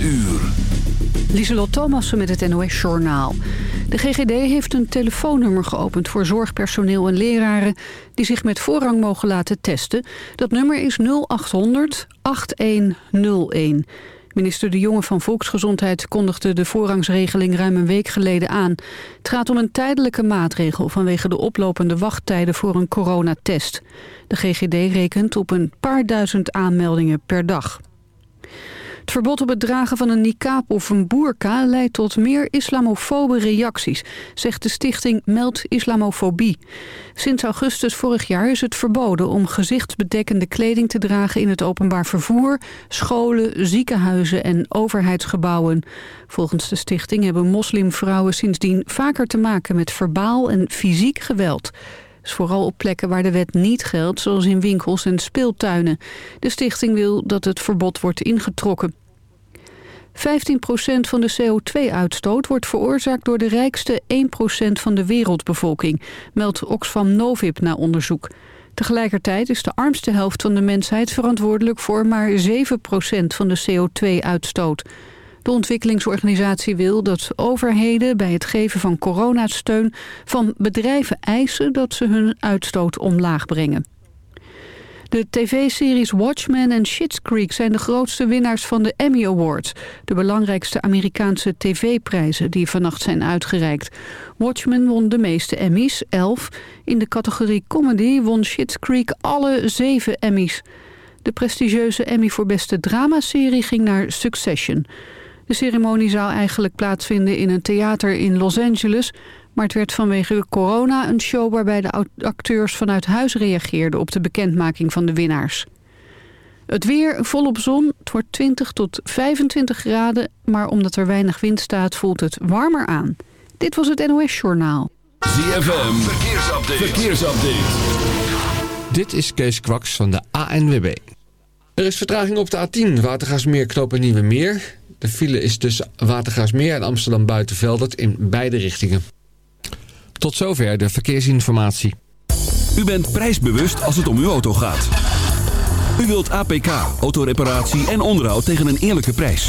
uur. Lieselot Thomassen met het NOS-journaal. De GGD heeft een telefoonnummer geopend voor zorgpersoneel en leraren... die zich met voorrang mogen laten testen. Dat nummer is 0800 8101. Minister De Jonge van Volksgezondheid kondigde de voorrangsregeling ruim een week geleden aan. Het gaat om een tijdelijke maatregel vanwege de oplopende wachttijden voor een coronatest. De GGD rekent op een paar duizend aanmeldingen per dag. Het verbod op het dragen van een niqab of een boerka leidt tot meer islamofobe reacties, zegt de stichting Meld Islamofobie. Sinds augustus vorig jaar is het verboden om gezichtsbedekkende kleding te dragen in het openbaar vervoer, scholen, ziekenhuizen en overheidsgebouwen. Volgens de stichting hebben moslimvrouwen sindsdien vaker te maken met verbaal en fysiek geweld vooral op plekken waar de wet niet geldt, zoals in winkels en speeltuinen. De stichting wil dat het verbod wordt ingetrokken. 15% van de CO2-uitstoot wordt veroorzaakt door de rijkste 1% van de wereldbevolking, meldt Oxfam Novib na onderzoek. Tegelijkertijd is de armste helft van de mensheid verantwoordelijk voor maar 7% van de CO2-uitstoot. De ontwikkelingsorganisatie wil dat overheden bij het geven van coronasteun van bedrijven eisen dat ze hun uitstoot omlaag brengen. De tv-series Watchmen en Schitt's Creek zijn de grootste winnaars van de Emmy Awards. De belangrijkste Amerikaanse tv-prijzen die vannacht zijn uitgereikt. Watchmen won de meeste Emmys, 11. In de categorie comedy won Schitt's Creek alle zeven Emmys. De prestigieuze Emmy voor beste dramaserie ging naar Succession. De ceremonie zou eigenlijk plaatsvinden in een theater in Los Angeles... maar het werd vanwege corona een show waarbij de acteurs vanuit huis reageerden... op de bekendmaking van de winnaars. Het weer volop zon, het wordt 20 tot 25 graden... maar omdat er weinig wind staat voelt het warmer aan. Dit was het NOS Journaal. ZFM, verkeersupdate. verkeersupdate. Dit is Kees Kwaks van de ANWB. Er is vertraging op de A10, Watergasmeer knopen Nieuwe Meer... De file is tussen Watergaasmeer en Amsterdam Buitenveldert in beide richtingen. Tot zover de verkeersinformatie. U bent prijsbewust als het om uw auto gaat. U wilt APK, autoreparatie en onderhoud tegen een eerlijke prijs.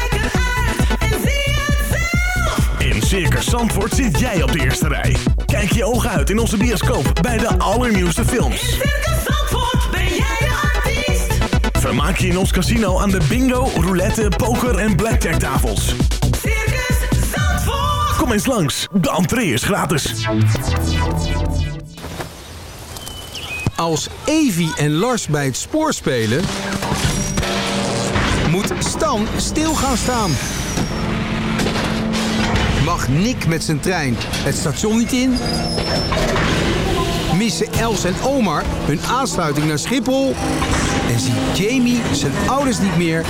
In Circus Zandvoort zit jij op de eerste rij. Kijk je ogen uit in onze bioscoop bij de allernieuwste films. In Circus Zandvoort ben jij de artiest. Vermaak je in ons casino aan de bingo, roulette, poker en blackjack tafels. Circus Zandvoort. Kom eens langs, de entree is gratis. Als Evi en Lars bij het spoor spelen... moet Stan stil gaan staan. Mag Nick met zijn trein het station niet in? Missen Els en Omar hun aansluiting naar Schiphol? En ziet Jamie zijn ouders niet meer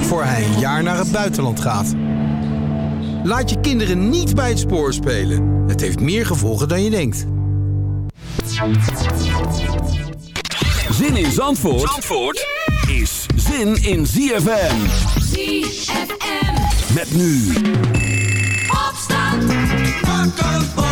voor hij een jaar naar het buitenland gaat? Laat je kinderen niet bij het spoor spelen. Het heeft meer gevolgen dan je denkt. Zin in Zandvoort, Zandvoort is zin in ZFM. ZFM. Met nu. campo.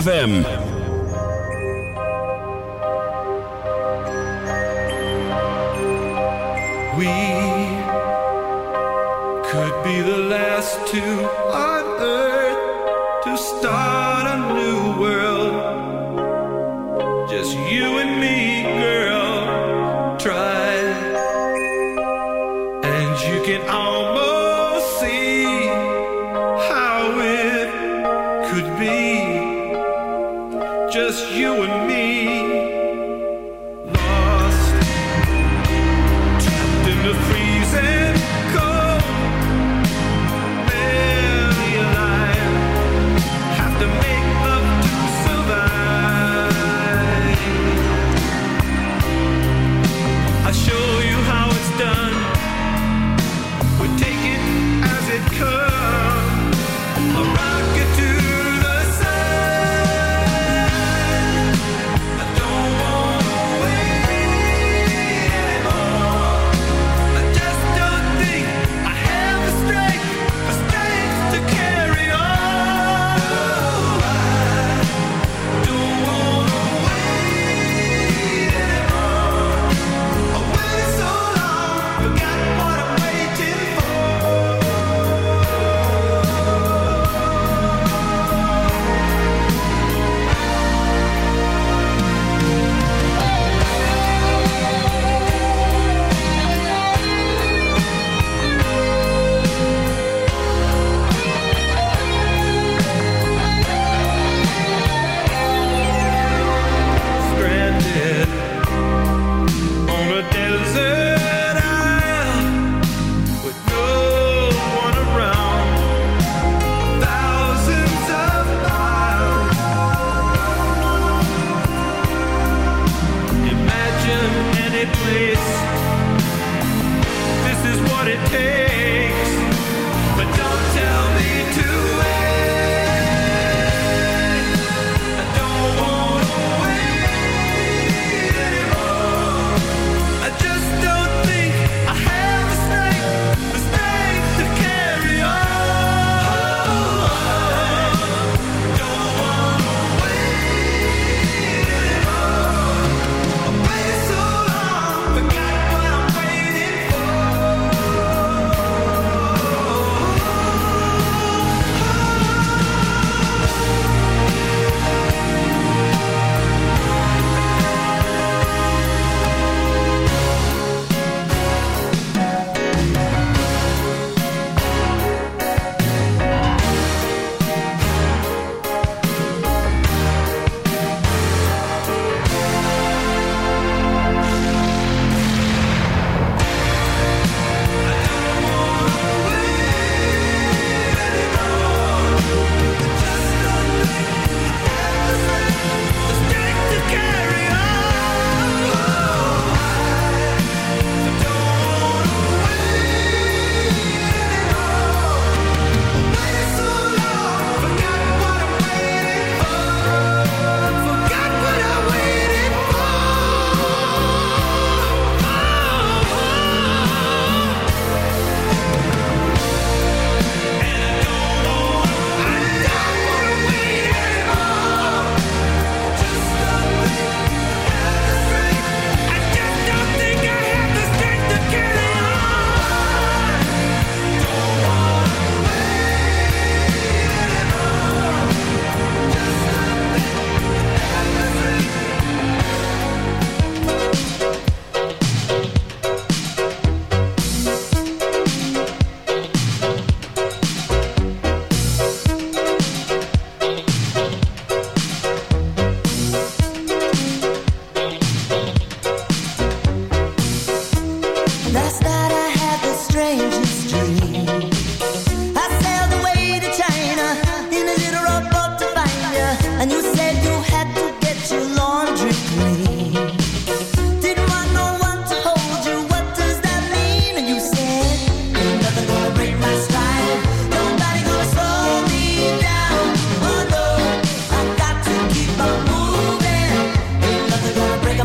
ZFM.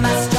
my strength.